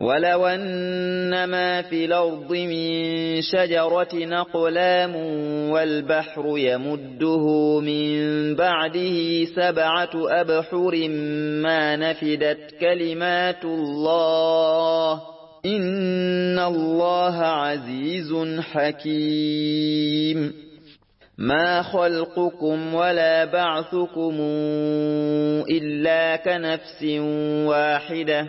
ولو أن ما في الأرض من شجرة نقلام والبحر يمده من بعده سبعة أبحر ما نفدت كلمات الله إن الله عزيز حكيم. ما خلقكم ولا بعثكم إلا كنفس واحدة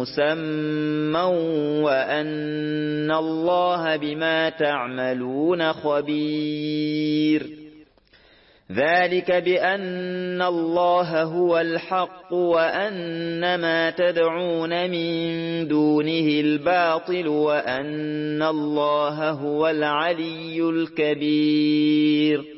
مسمى وأن الله بما تعملون خبير. ذلك بأن الله هو الحق وأن ما تدعون من دونه الباطل وأن الله هو العلي الكبير.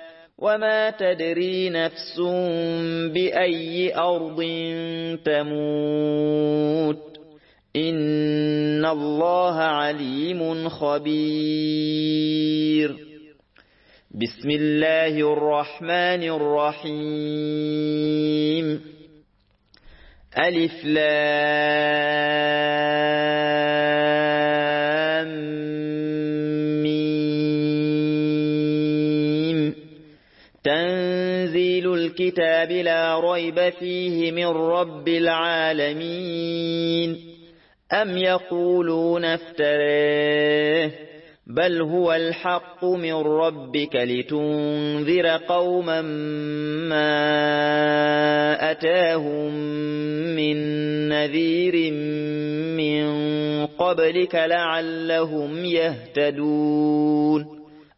وما تدري نفس بأي أرض تموت إن الله عليم خبير. بسم الله الرحمن الرحيم. ألف لام ميم تنزيل الكتاب لا ريب فيه من رب العالمين. أم يقولون افتريه بل هو الحق من ربك لتنذر قوما ما أتاهم من نذير من قبلك لعلهم يهتدون.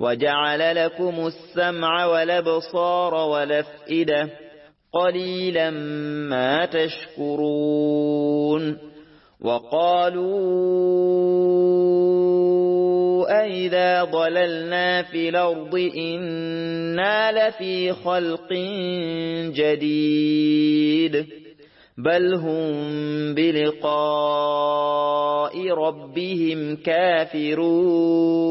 وجعل لكم السمع والأبصار والأفئدة قليلا ما تشكرون وقالوا أئذا ضللنا في الأرض إنا لفي خلق جديد بل هم بلقاء ربهم كافرون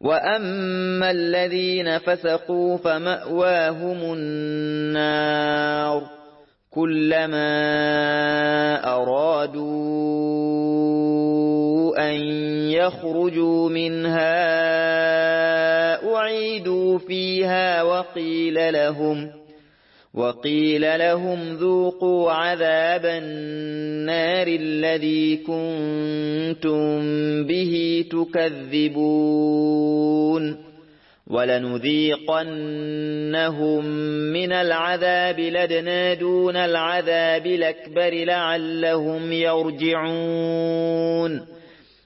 وأما الذين فسقوا فمأواهم النار كلما أرادوا أن يخرجوا منها أعيدوا فيها وقيل لهم وقيل لهم ذوقوا عذاب النار الذي كنتم به تكذبون ولنذيقنهم من العذاب لدنا دون العذاب الأكبر لعلهم يرجعون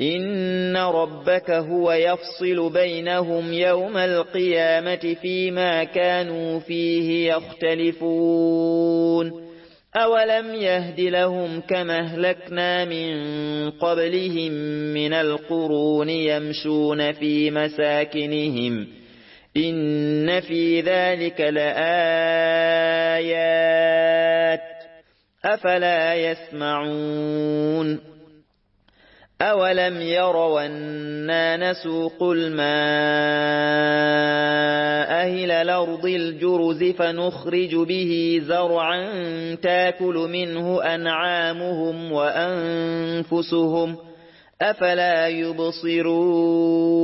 إن ربك هو يفصل بينهم يوم القيامة فيما كانوا فيه يختلفون أولم يهد لهم كما اهلكنا من قبلهم من القرون يمشون في مساكنهم إن في ذلك لآيات أفلا يسمعون أولم يروا أنا نسوق الماء إلى الأرض الجرز فنخرج به زرعا تاكل منه أنعامهم وأنفسهم أفلا يبصرون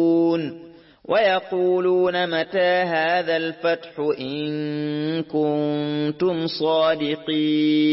ويقولون متى هذا الفتح إن كنتم صادقين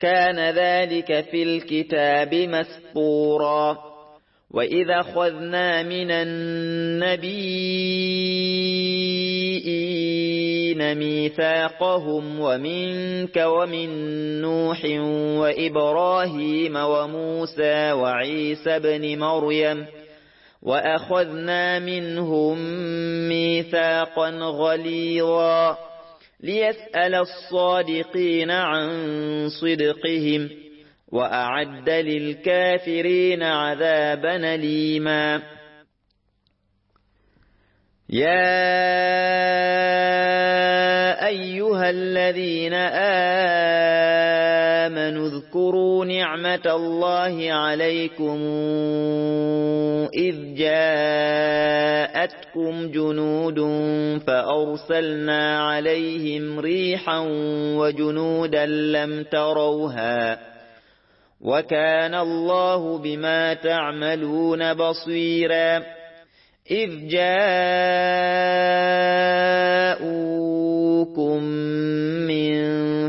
كان ذلك في الكتاب مسطورا. وإذا خذنا من النبيين ميثاقهم ومنك ومن نوح وإبراهيم وموسى وعيسى بن مريم وأخذنا منهم ميثاقا غليظا. ليسأل الصادقين عن صدقهم وأعد للكافرين عذابا ليما يا أيها الذين آمنوا اذكروا نعمة الله عليكم إذ جاءتكم جنود فأرسلنا عليهم ريحا وجنودا لم تروها وكان الله بما تعملون بصيرا إذ جاءوكم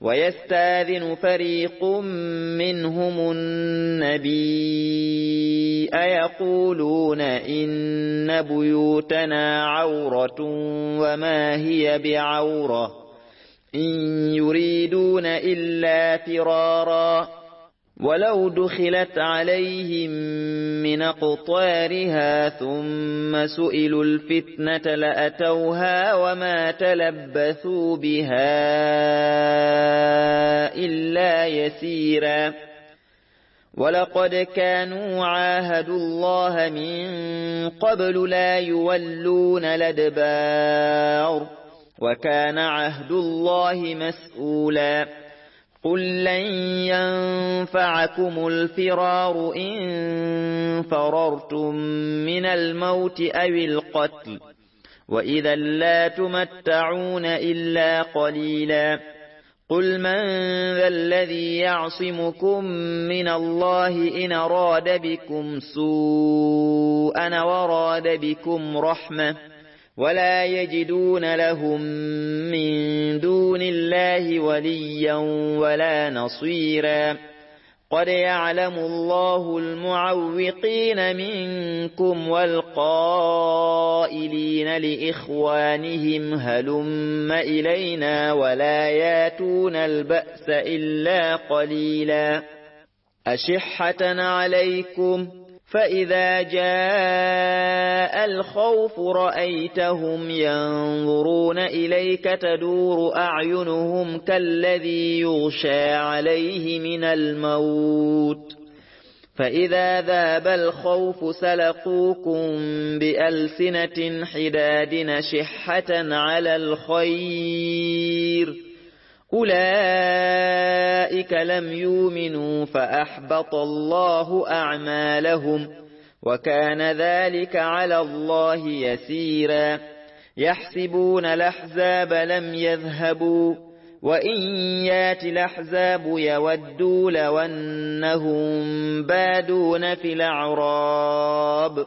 ويستاذن فريق منهم النبي. أيقولون إن بيوتنا عورة وما هي بعورة؟ إن يريدون إلا فرارا. ولو دخلت عليهم من أقطارها ثم سئلوا الفتنة لأتوها وما تلبثوا بها إلا يسيرا ولقد كانوا عاهدوا الله من قبل لا يولون الأدبار وكان عهد الله مسؤولا قل لن ينفعكم الفرار إن فررتم من الموت أو القتل وإذا لا تمتعون إلا قليلا قل من ذا الذي يعصمكم من الله إن راد بكم سوءا وراد بكم رحمة ولا يجدون لهم من دون الله وليا ولا نصيرا. قد يعلم الله المعوقين منكم والقائلين لإخوانهم هلم إلينا ولا ياتون البأس إلا قليلا. أشحة عليكم فإذا جاء الخوف رأيتهم ينظرون إليك تدور أعينهم كالذي يغشى عليه من الموت فإذا ذاب الخوف سلقوكم بألسنة حداد نشحة على الخير أولئك لم يؤمنوا فأحبط الله أعمالهم وكان ذلك على الله يسيرا يحسبون الأحزاب لم يذهبوا وإن يات الأحزاب يودوا لو أنهم بادون في الأعراب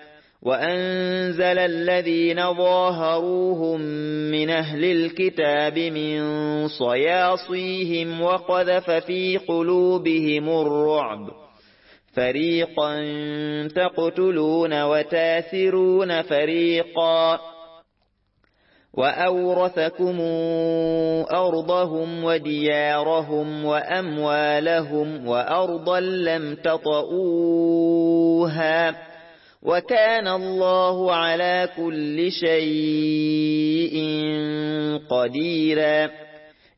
وأنزل الذين ظاهروهم من أهل الكتاب من صياصيهم وقذف في قلوبهم الرعب. فريقا تقتلون وتاسرون فريقا. وأورثكم أرضهم وديارهم وأموالهم وأرضا لم تطؤوها وكان الله على كل شيء قديرا.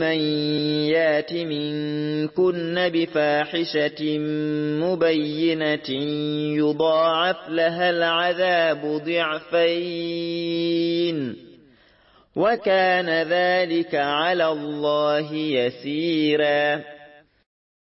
من يات منكن بفاحشة مبينة يضاعف لها العذاب ضعفين. وكان ذلك على الله يسيراً.